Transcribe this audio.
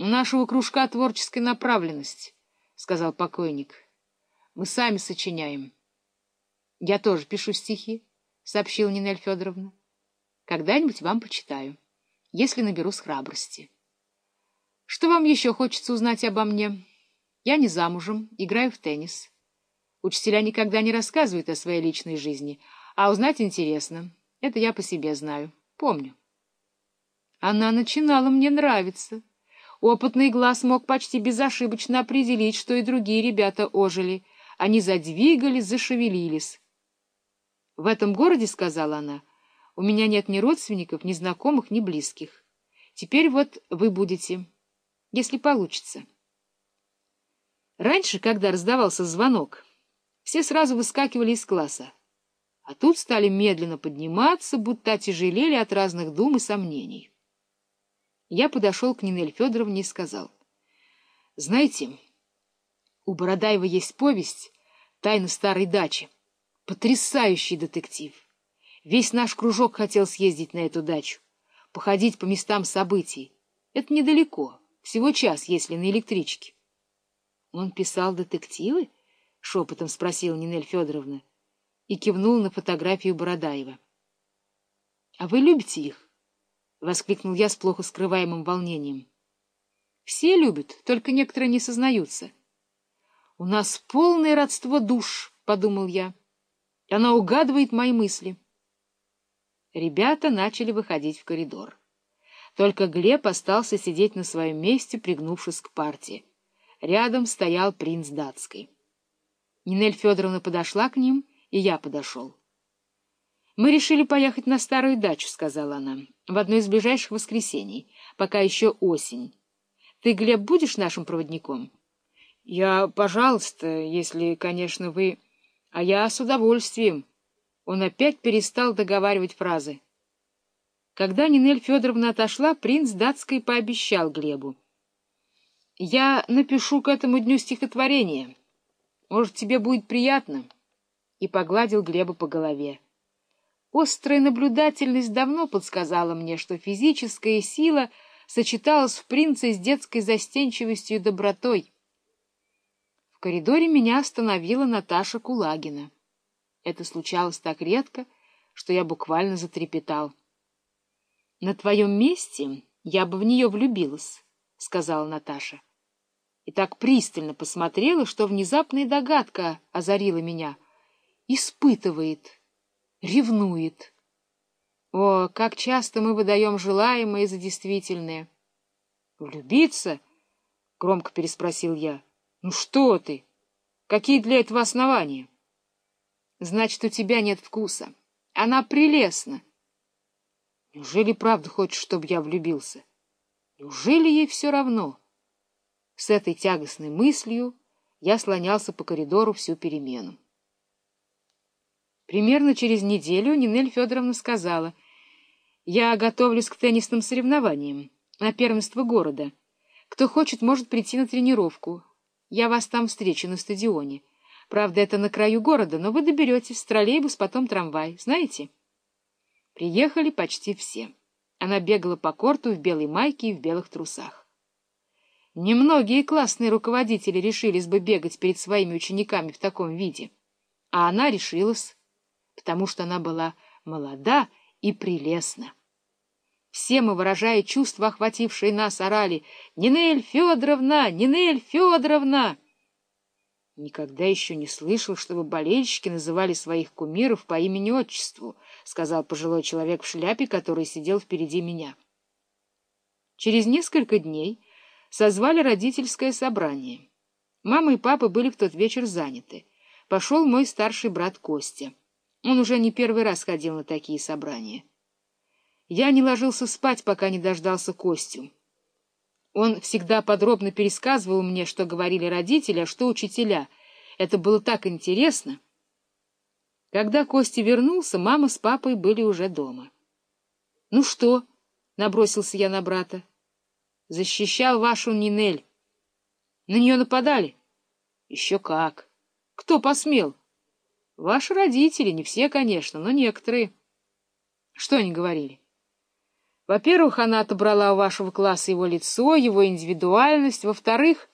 У нашего кружка творческая направленность, — сказал покойник. Мы сами сочиняем. Я тоже пишу стихи, — сообщила Нинель Федоровна. Когда-нибудь вам почитаю, если наберусь храбрости. Что вам еще хочется узнать обо мне? Я не замужем, играю в теннис. Учителя никогда не рассказывают о своей личной жизни, а узнать интересно. Это я по себе знаю, помню. Она начинала мне нравиться. Опытный глаз мог почти безошибочно определить, что и другие ребята ожили. Они задвигались, зашевелились. — В этом городе, — сказала она, — у меня нет ни родственников, ни знакомых, ни близких. Теперь вот вы будете, если получится. Раньше, когда раздавался звонок, все сразу выскакивали из класса, а тут стали медленно подниматься, будто отяжелели от разных дум и сомнений. Я подошел к Нинель Федоровне и сказал. — Знаете, у Бородаева есть повесть «Тайна старой дачи». Потрясающий детектив. Весь наш кружок хотел съездить на эту дачу, походить по местам событий. Это недалеко, всего час, если на электричке. — Он писал детективы? — шепотом спросила Нинель Федоровна и кивнул на фотографию Бородаева. — А вы любите их? — воскликнул я с плохо скрываемым волнением. — Все любят, только некоторые не сознаются. — У нас полное родство душ, — подумал я. Она угадывает мои мысли. Ребята начали выходить в коридор. Только Глеб остался сидеть на своем месте, пригнувшись к партии. Рядом стоял принц датской. Нинель Федоровна подошла к ним, и я подошел. «Мы решили поехать на старую дачу», — сказала она, — «в одно из ближайших воскресений, пока еще осень. Ты, Глеб, будешь нашим проводником?» «Я, пожалуйста, если, конечно, вы...» «А я с удовольствием». Он опять перестал договаривать фразы. Когда Нинель Федоровна отошла, принц датской пообещал Глебу. «Я напишу к этому дню стихотворение. Может, тебе будет приятно?» И погладил Глеба по голове. Острая наблюдательность давно подсказала мне, что физическая сила сочеталась в принце с детской застенчивостью и добротой. В коридоре меня остановила Наташа Кулагина. Это случалось так редко, что я буквально затрепетал. — На твоем месте я бы в нее влюбилась, — сказала Наташа. И так пристально посмотрела, что внезапная догадка озарила меня. Испытывает ревнует. О, как часто мы выдаем желаемое за действительное! — Влюбиться? — громко переспросил я. — Ну что ты? Какие для этого основания? — Значит, у тебя нет вкуса. Она прелестна. Неужели правда хочешь, чтобы я влюбился? Неужели ей все равно? С этой тягостной мыслью я слонялся по коридору всю перемену. Примерно через неделю Нинель Федоровна сказала, «Я готовлюсь к теннисным соревнованиям на первенство города. Кто хочет, может прийти на тренировку. Я вас там встречу на стадионе. Правда, это на краю города, но вы доберетесь, троллейбус, потом трамвай. Знаете?» Приехали почти все. Она бегала по корту в белой майке и в белых трусах. Немногие классные руководители решились бы бегать перед своими учениками в таком виде. А она решилась потому что она была молода и прелестна. Все мы, выражая чувства, охватившие нас, орали «Нинель Федоровна! Нинель Федоровна!» «Никогда еще не слышал, чтобы болельщики называли своих кумиров по имени-отчеству», — сказал пожилой человек в шляпе, который сидел впереди меня. Через несколько дней созвали родительское собрание. Мама и папа были в тот вечер заняты. Пошел мой старший брат Костя. Он уже не первый раз ходил на такие собрания. Я не ложился спать, пока не дождался Костю. Он всегда подробно пересказывал мне, что говорили родители, а что учителя. Это было так интересно. Когда Костя вернулся, мама с папой были уже дома. — Ну что? — набросился я на брата. — Защищал вашу Нинель. — На нее нападали? — Еще как. — Кто посмел? — Ваши родители, не все, конечно, но некоторые. Что они говорили? Во-первых, она отобрала у вашего класса его лицо, его индивидуальность. Во-вторых,